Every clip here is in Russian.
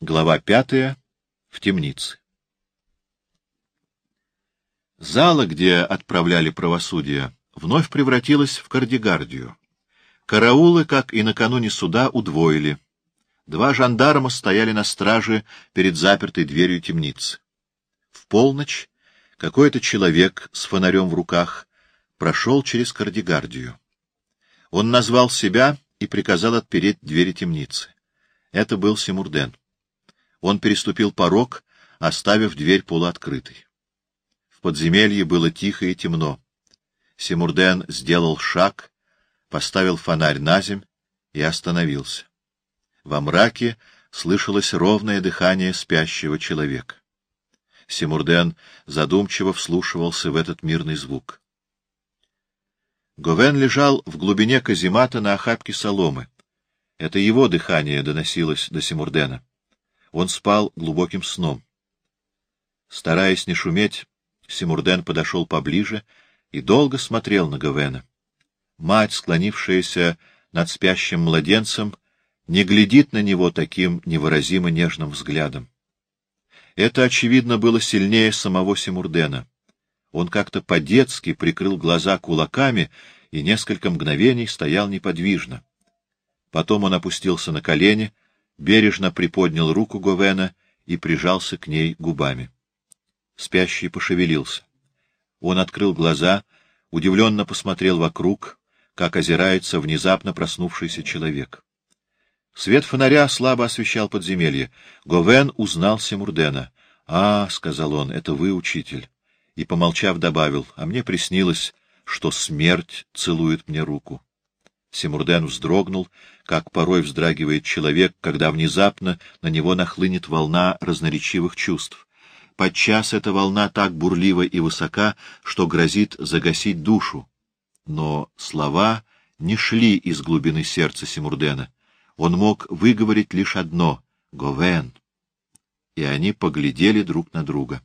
Глава пятая. В темнице. Зала, где отправляли правосудие, вновь превратилась в кардигардию. Караулы, как и накануне суда, удвоили. Два жандарма стояли на страже перед запертой дверью темницы. В полночь какой-то человек с фонарем в руках прошел через кардигардию. Он назвал себя и приказал отпереть двери темницы. Это был Симурден. Он переступил порог, оставив дверь полуоткрытой. В подземелье было тихо и темно. Симурден сделал шаг, поставил фонарь на земь и остановился. Во мраке слышалось ровное дыхание спящего человека. Симурден задумчиво вслушивался в этот мирный звук. Говен лежал в глубине каземата на охапке соломы. Это его дыхание доносилось до Симурдена. Он спал глубоким сном. Стараясь не шуметь, Симурден подошел поближе и долго смотрел на Говена. Мать, склонившаяся над спящим младенцем, не глядит на него таким невыразимо нежным взглядом. Это, очевидно, было сильнее самого Симурдена. Он как-то по-детски прикрыл глаза кулаками и несколько мгновений стоял неподвижно. Потом он опустился на колени — бережно приподнял руку Говена и прижался к ней губами. Спящий пошевелился. Он открыл глаза, удивленно посмотрел вокруг, как озирается внезапно проснувшийся человек. Свет фонаря слабо освещал подземелье. Говен узнал Семурдена. — А, — сказал он, — это вы, учитель. И, помолчав, добавил, — а мне приснилось, что смерть целует мне руку. Симурден вздрогнул, как порой вздрагивает человек, когда внезапно на него нахлынет волна разноречивых чувств. Подчас эта волна так бурлива и высока, что грозит загасить душу. Но слова не шли из глубины сердца Симурдена. Он мог выговорить лишь одно — «Говен». И они поглядели друг на друга.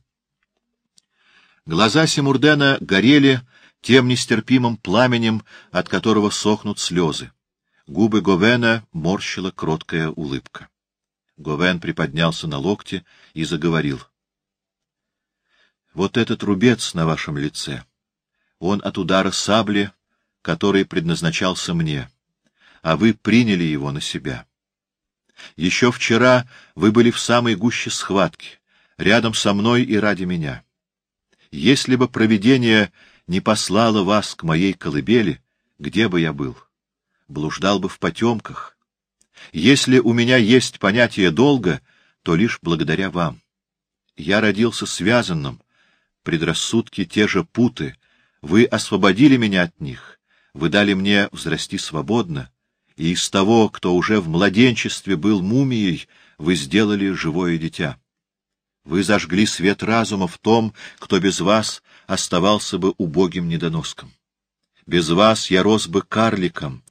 Глаза Симурдена горели, тем нестерпимым пламенем, от которого сохнут слезы. Губы Говена морщила кроткая улыбка. Говен приподнялся на локте и заговорил. — Вот этот рубец на вашем лице. Он от удара сабли, который предназначался мне, а вы приняли его на себя. Еще вчера вы были в самой гуще схватки, рядом со мной и ради меня. Если бы провидение не послала вас к моей колыбели, где бы я был? Блуждал бы в потемках. Если у меня есть понятие долга, то лишь благодаря вам. Я родился связанным, предрассудки те же путы, вы освободили меня от них, вы дали мне взрасти свободно, и из того, кто уже в младенчестве был мумией, вы сделали живое дитя. Вы зажгли свет разума в том, кто без вас оставался бы убогим недоноском. Без вас я рос бы карликом.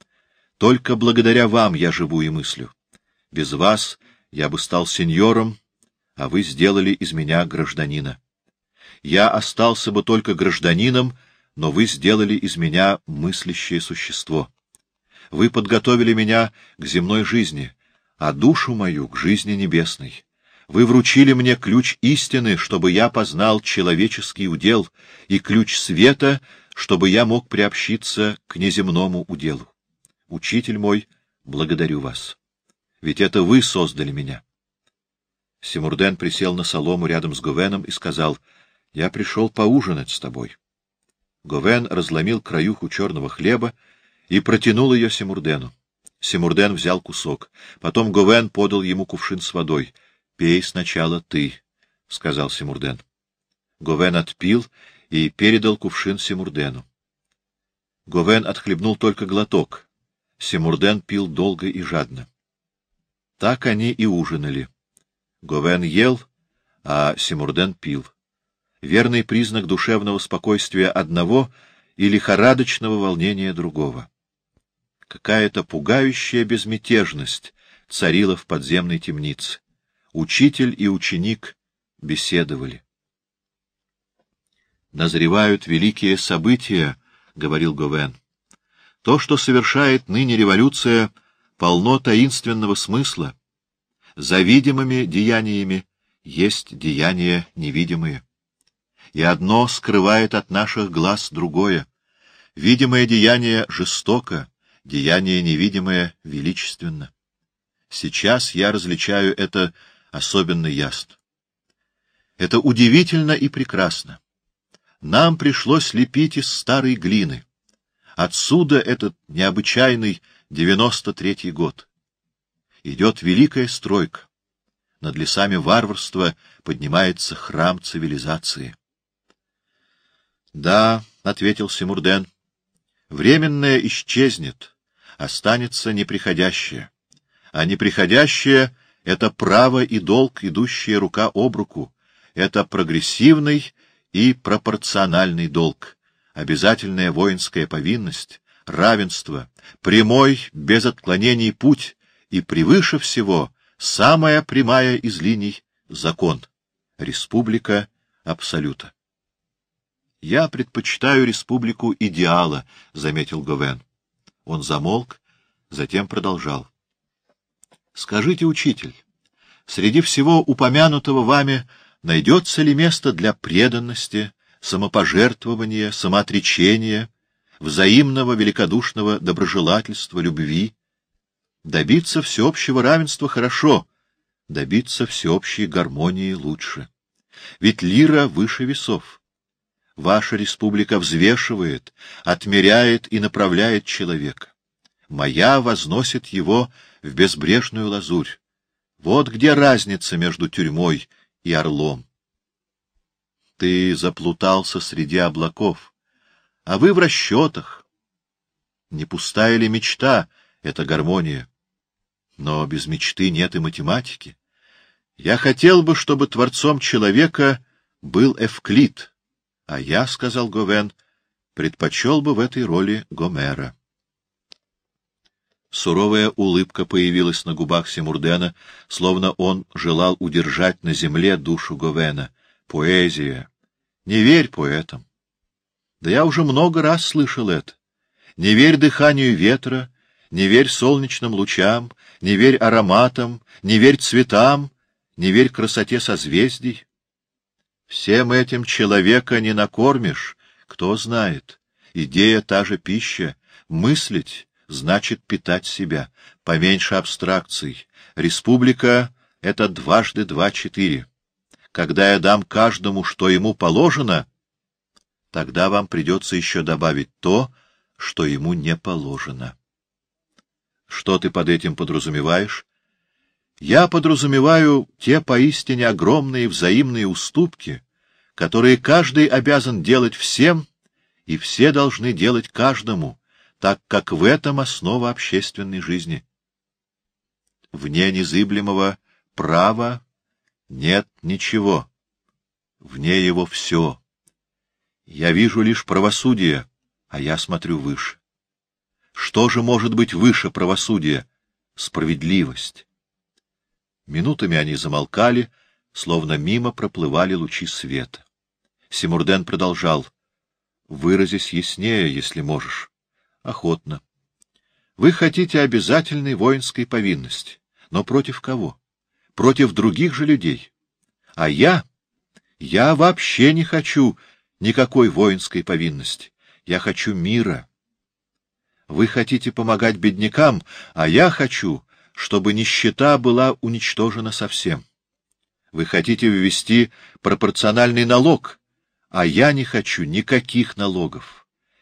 Только благодаря вам я живу и мыслю. Без вас я бы стал сеньором, а вы сделали из меня гражданина. Я остался бы только гражданином, но вы сделали из меня мыслящее существо. Вы подготовили меня к земной жизни, а душу мою — к жизни небесной. Вы вручили мне ключ истины, чтобы я познал человеческий удел, и ключ света, чтобы я мог приобщиться к неземному уделу. Учитель мой, благодарю вас. Ведь это вы создали меня. Симурден присел на солому рядом с Говеном и сказал, — Я пришел поужинать с тобой. Говен разломил краюху черного хлеба и протянул ее Симурдену. Симурден взял кусок. Потом Говен подал ему кувшин с водой —— Пей сначала ты, — сказал Симурден. Говен отпил и передал кувшин Симурдену. Говен отхлебнул только глоток. Симурден пил долго и жадно. Так они и ужинали. Говен ел, а Симурден пил. Верный признак душевного спокойствия одного и лихорадочного волнения другого. Какая-то пугающая безмятежность царила в подземной темнице. Учитель и ученик беседовали. «Назревают великие события», — говорил Говен. «То, что совершает ныне революция, полно таинственного смысла. За видимыми деяниями есть деяния невидимые. И одно скрывает от наших глаз другое. Видимое деяние жестоко, деяние невидимое величественно. Сейчас я различаю это особенно ясно. Это удивительно и прекрасно. Нам пришлось лепить из старой глины. Отсюда этот необычайный девяносто третий год. Идет великая стройка. Над лесами варварства поднимается храм цивилизации. — Да, — ответил Симурден, — временное исчезнет, останется неприходящее. А неприходящее — это право и долг, идущие рука об руку, это прогрессивный и пропорциональный долг, обязательная воинская повинность, равенство, прямой, без отклонений путь и, превыше всего, самая прямая из линий — закон, республика абсолюта. — Я предпочитаю республику идеала, — заметил Говен. Он замолк, затем продолжал. — Скажите, учитель, среди всего упомянутого вами найдется ли место для преданности, самопожертвования, самоотречения, взаимного великодушного доброжелательства, любви? Добиться всеобщего равенства хорошо, добиться всеобщей гармонии лучше. Ведь лира выше весов. Ваша республика взвешивает, отмеряет и направляет человека. Моя возносит его в безбрежную лазурь. Вот где разница между тюрьмой и орлом. Ты заплутался среди облаков, а вы в расчетах. Не пустая ли мечта — это гармония? Но без мечты нет и математики. Я хотел бы, чтобы творцом человека был Эвклид, а я, — сказал Говен, — предпочел бы в этой роли Гомера. Суровая улыбка появилась на губах Симурдена, словно он желал удержать на земле душу Говена. Поэзия. Не верь поэтам. Да я уже много раз слышал это. Не верь дыханию ветра, не верь солнечным лучам, не верь ароматам, не верь цветам, не верь красоте созвездий. Всем этим человека не накормишь, кто знает. Идея та же пища, мыслить значит питать себя. Поменьше абстракций. Республика — это дважды два четыре. Когда я дам каждому, что ему положено, тогда вам придется еще добавить то, что ему не положено. Что ты под этим подразумеваешь? Я подразумеваю те поистине огромные взаимные уступки, которые каждый обязан делать всем, и все должны делать каждому, так как в этом основа общественной жизни. Вне незыблемого права нет ничего, вне его все. Я вижу лишь правосудие, а я смотрю выше. Что же может быть выше правосудия? Справедливость. Минутами они замолкали, словно мимо проплывали лучи света. Симурден продолжал. — Выразись яснее, если можешь. Охотно. Вы хотите обязательной воинской повинности. Но против кого? Против других же людей. А я? Я вообще не хочу никакой воинской повинности. Я хочу мира. Вы хотите помогать беднякам, а я хочу, чтобы нищета была уничтожена совсем. Вы хотите ввести пропорциональный налог, а я не хочу никаких налогов.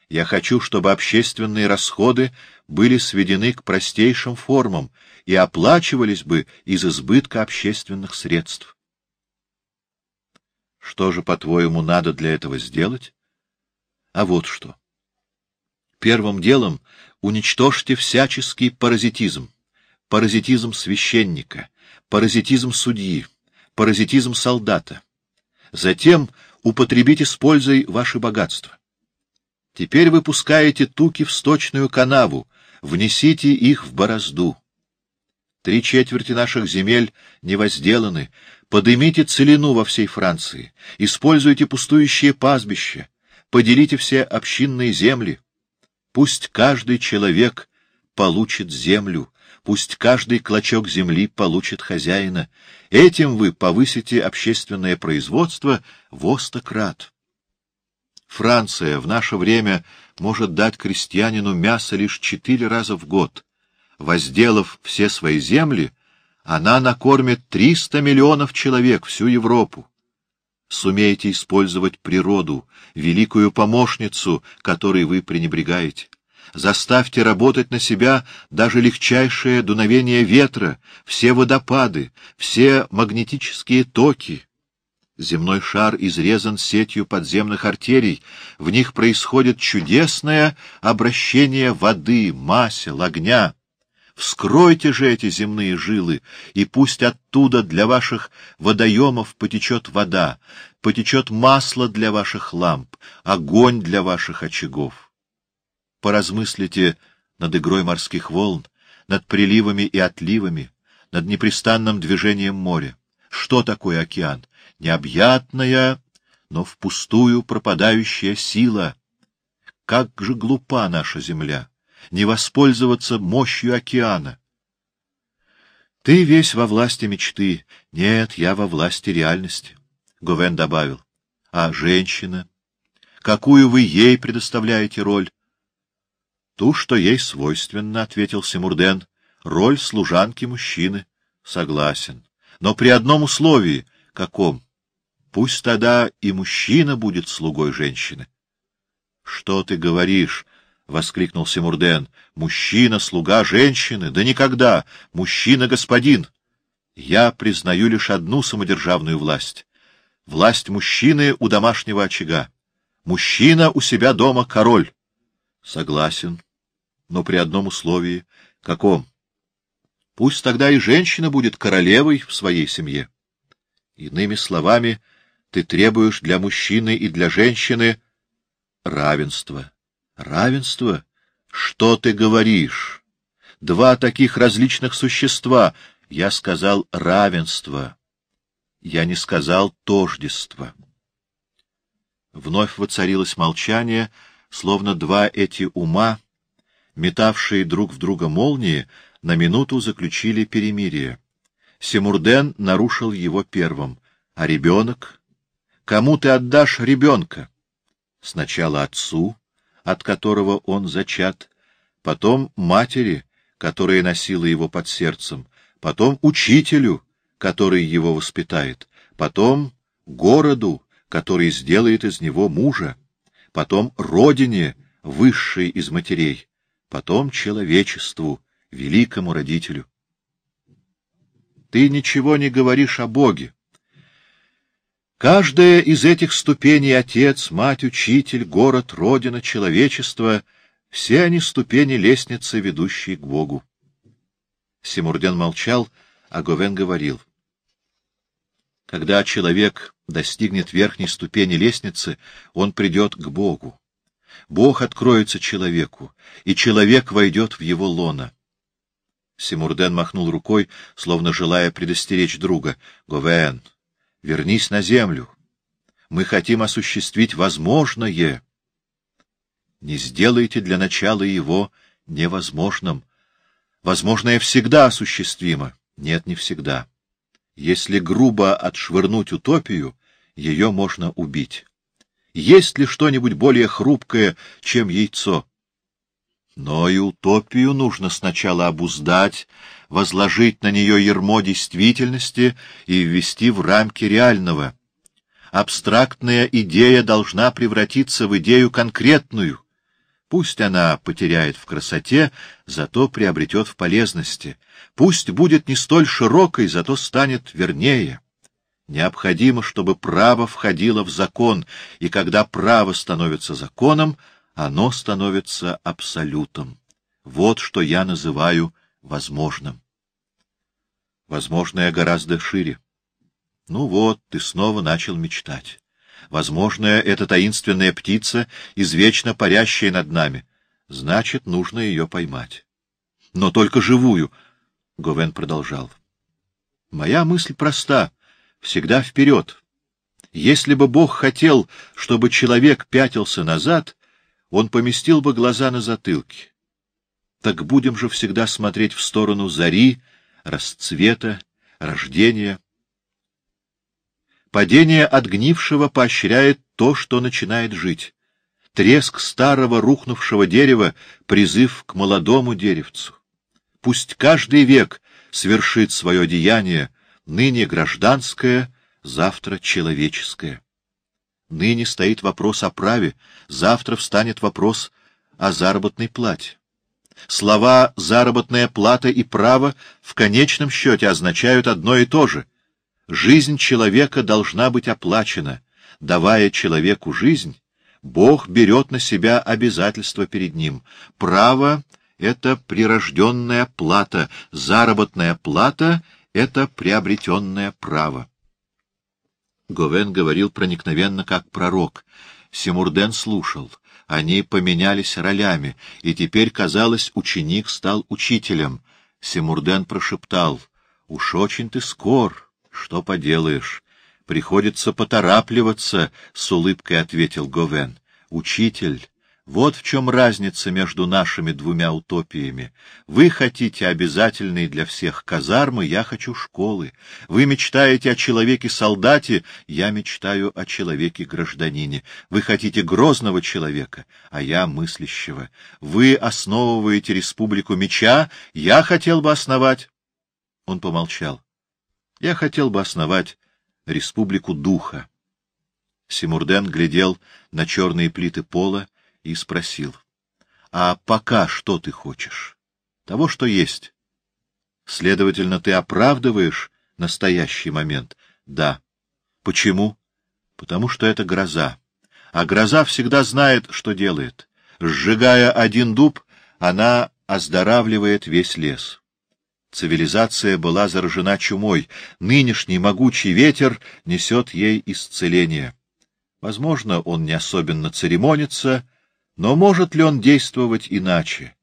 Я хочу, чтобы общественные расходы были сведены к простейшим формам и оплачивались бы из избытка общественных средств. Что же, по-твоему, надо для этого сделать? А вот что. Первым делом уничтожьте всяческий паразитизм. Паразитизм священника, паразитизм судьи, паразитизм солдата. Затем употребите с пользой ваши богатства. Теперь вы пускаете туки в сточную канаву, внесите их в борозду. Три четверти наших земель не возделаны. Подымите целину во всей Франции, используйте пустующие пастбища, поделите все общинные земли. Пусть каждый человек получит землю, Пусть каждый клочок земли получит хозяина. Этим вы повысите общественное производство в остократ. Франция в наше время может дать крестьянину мясо лишь четыре раза в год. Возделав все свои земли, она накормит 300 миллионов человек, всю Европу. Сумеете использовать природу, великую помощницу, которой вы пренебрегаете. Заставьте работать на себя даже легчайшее дуновение ветра, все водопады, все магнетические токи. Земной шар изрезан сетью подземных артерий, в них происходит чудесное обращение воды, масел, огня. Вскройте же эти земные жилы, и пусть оттуда для ваших водоемов потечет вода, потечет масло для ваших ламп, огонь для ваших очагов. Поразмыслите над игрой морских волн, над приливами и отливами, над непрестанным движением моря. Что такое океан? Необъятная, но впустую пропадающая сила. Как же глупа наша земля! Не воспользоваться мощью океана. Ты весь во власти мечты. Нет, я во власти реальности. Говен добавил. А женщина? Какую вы ей предоставляете роль? Ту, что ей свойственно, — ответил Симурден. Роль служанки мужчины. Согласен. Но при одном условии. Каком? Пусть тогда и мужчина будет слугой женщины. — Что ты говоришь? — воскликнул Симурден. — Мужчина, слуга женщины? Да никогда! Мужчина, господин! Я признаю лишь одну самодержавную власть. Власть мужчины у домашнего очага. Мужчина у себя дома король. Согласен, но при одном условии. Каком? Пусть тогда и женщина будет королевой в своей семье. Иными словами, ты требуешь для мужчины и для женщины равенства. Равенство? Что ты говоришь? Два таких различных существа. Я сказал равенство. Я не сказал тождество. Вновь воцарилось молчание, словно два эти ума, метавшие друг в друга молнии, на минуту заключили перемирие. Симурден нарушил его первым. А ребенок? Кому ты отдашь ребенка? Сначала отцу, от которого он зачат, потом матери, которая носила его под сердцем, потом учителю, который его воспитает, потом городу, который сделает из него мужа, потом родине, высшей из матерей, потом человечеству, великому родителю. Ты ничего не говоришь о Боге, Каждая из этих ступеней — отец, мать, учитель, город, родина, человечество — все они ступени лестницы, ведущие к Богу. Симурден молчал, а Говен говорил. Когда человек достигнет верхней ступени лестницы, он придет к Богу. Бог откроется человеку, и человек войдет в его лоно. Симурден махнул рукой, словно желая предостеречь друга. — Говен, Вернись на землю. Мы хотим осуществить возможное. Не сделайте для начала его невозможным. Возможное всегда осуществимо. Нет, не всегда. Если грубо отшвырнуть утопию, ее можно убить. Есть ли что-нибудь более хрупкое, чем яйцо? Но и утопию нужно сначала обуздать, возложить на нее ермо действительности и ввести в рамки реального. Абстрактная идея должна превратиться в идею конкретную. Пусть она потеряет в красоте, зато приобретет в полезности. Пусть будет не столь широкой, зато станет вернее. Необходимо, чтобы право входило в закон, и когда право становится законом, оно становится абсолютом. Вот что я называю возможным. Возможное гораздо шире. Ну вот, ты снова начал мечтать. Возможное — это таинственная птица, извечно парящая над нами. Значит, нужно ее поймать. Но только живую, — Говен продолжал. Моя мысль проста, всегда вперед. Если бы Бог хотел, чтобы человек пятился назад, он поместил бы глаза на затылке. Так будем же всегда смотреть в сторону зари, расцвета, рождения. Падение отгнившего поощряет то, что начинает жить. Треск старого рухнувшего дерева — призыв к молодому деревцу. Пусть каждый век свершит свое деяние, ныне гражданское, завтра человеческое. Ныне стоит вопрос о праве, завтра встанет вопрос о заработной плате. Слова «заработная плата» и «право» в конечном счете означают одно и то же. Жизнь человека должна быть оплачена. Давая человеку жизнь, Бог берет на себя обязательства перед ним. Право — это прирожденная плата, заработная плата — это приобретенное право. Говен говорил проникновенно, как пророк. Симурден слушал. Они поменялись ролями, и теперь, казалось, ученик стал учителем. Симурден прошептал. — Уж очень ты скор. Что поделаешь? Приходится поторапливаться, — с улыбкой ответил Говен. — Учитель, вот в чем разница между нашими двумя утопиями. Вы хотите обязательной для всех казармы, я хочу школы. Вы мечтаете о человеке-солдате, я мечтаю о человеке-гражданине. Вы хотите грозного человека, а я мыслящего. Вы основываете республику меча, я хотел бы основать... Он помолчал. Я хотел бы основать республику духа. Симурден глядел на черные плиты пола, и спросил. — А пока что ты хочешь? — Того, что есть. — Следовательно, ты оправдываешь настоящий момент? — Да. — Почему? — Потому что это гроза. А гроза всегда знает, что делает. Сжигая один дуб, она оздоравливает весь лес. Цивилизация была заражена чумой, нынешний могучий ветер несет ей исцеление. Возможно, он не особенно церемонится, но может ли он действовать иначе?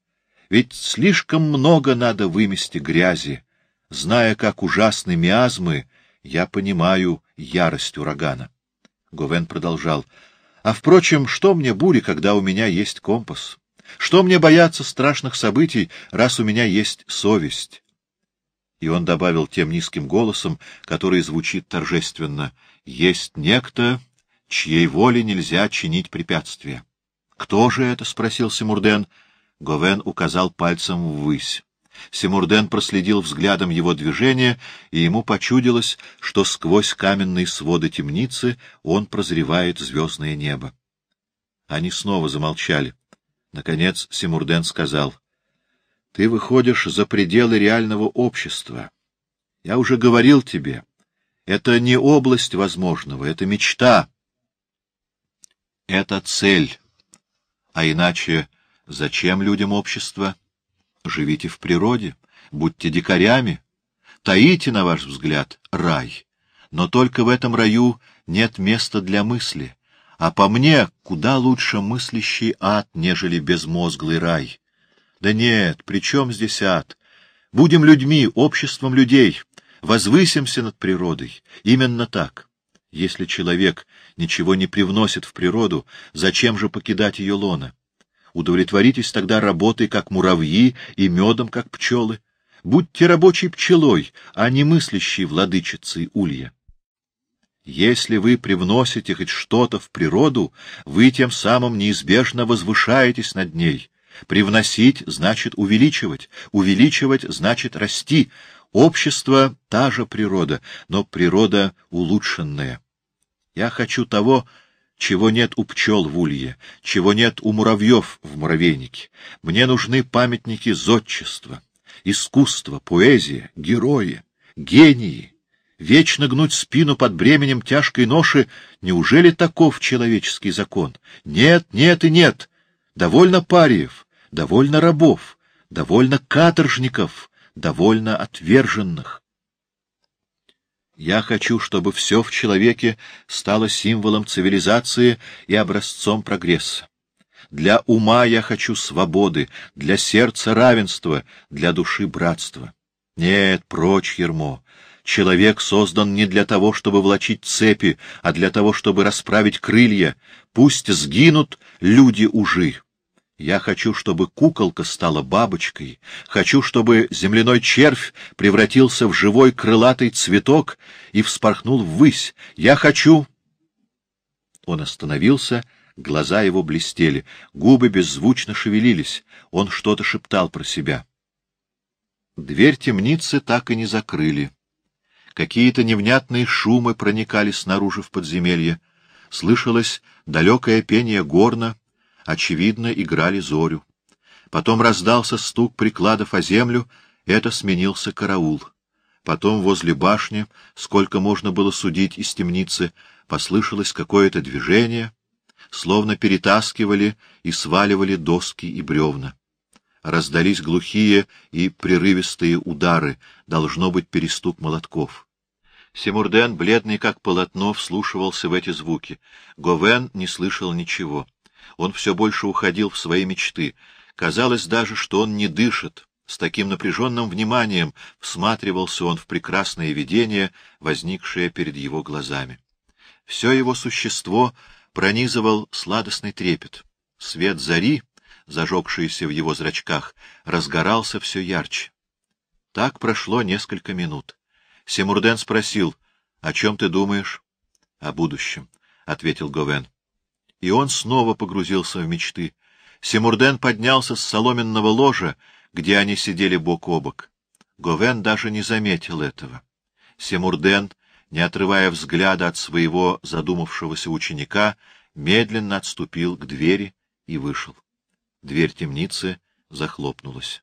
Ведь слишком много надо вымести грязи. Зная, как ужасны миазмы, я понимаю ярость урагана. Говен продолжал. А, впрочем, что мне бури, когда у меня есть компас? Что мне бояться страшных событий, раз у меня есть совесть? И он добавил тем низким голосом, который звучит торжественно. Есть некто, чьей воле нельзя чинить препятствия. — Кто же это? — спросил Симурден. Говен указал пальцем ввысь. Симурден проследил взглядом его движения, и ему почудилось, что сквозь каменные своды темницы он прозревает звездное небо. Они снова замолчали. Наконец Симурден сказал, — Ты выходишь за пределы реального общества. Я уже говорил тебе, это не область возможного, это мечта. Это цель. А иначе зачем людям общество? Живите в природе, будьте дикарями, таите, на ваш взгляд, рай. Но только в этом раю нет места для мысли, а по мне куда лучше мыслящий ад, нежели безмозглый рай. Да нет, при чем здесь ад? Будем людьми, обществом людей, возвысимся над природой. Именно так. Если человек ничего не привносит в природу, зачем же покидать ее лона? Удовлетворитесь тогда работой, как муравьи, и медом, как пчелы. Будьте рабочей пчелой, а не мыслящей владычицей улья. Если вы привносите хоть что-то в природу, вы тем самым неизбежно возвышаетесь над ней. Привносить значит увеличивать, увеличивать значит расти. Общество — та же природа, но природа улучшенная. Я хочу того, чего нет у пчел в улье, чего нет у муравьев в муравейнике. Мне нужны памятники зодчества, искусства, поэзия, герои, гении. Вечно гнуть спину под бременем тяжкой ноши — неужели таков человеческий закон? Нет, нет и нет. Довольно париев, довольно рабов, довольно каторжников, довольно отверженных. Я хочу, чтобы все в человеке стало символом цивилизации и образцом прогресса. Для ума я хочу свободы, для сердца равенства, для души братства. Нет, прочь ермо. Человек создан не для того, чтобы влачить цепи, а для того, чтобы расправить крылья. Пусть сгинут люди-ужи. Я хочу, чтобы куколка стала бабочкой, хочу, чтобы земляной червь превратился в живой крылатый цветок и вспорхнул ввысь. Я хочу... Он остановился, глаза его блестели, губы беззвучно шевелились, он что-то шептал про себя. Дверь темницы так и не закрыли. Какие-то невнятные шумы проникали снаружи в подземелье. Слышалось далекое пение горна, очевидно, играли зорю. Потом раздался стук прикладов о землю, это сменился караул. Потом возле башни, сколько можно было судить из темницы, послышалось какое-то движение, словно перетаскивали и сваливали доски и бревна. Раздались глухие и прерывистые удары, должно быть перестук молотков. Симурден, бледный как полотно, вслушивался в эти звуки. Говен не слышал ничего. Он все больше уходил в свои мечты. Казалось даже, что он не дышит. С таким напряженным вниманием всматривался он в прекрасное видение, возникшее перед его глазами. Все его существо пронизывал сладостный трепет. Свет зари, зажегшийся в его зрачках, разгорался все ярче. Так прошло несколько минут. Семурден спросил, — О чем ты думаешь? — О будущем, — ответил Говен. И он снова погрузился в мечты. Семурден поднялся с соломенного ложа, где они сидели бок о бок. Говен даже не заметил этого. Семурден не отрывая взгляда от своего задумавшегося ученика, медленно отступил к двери и вышел. Дверь темницы захлопнулась.